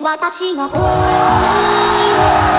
私の恋を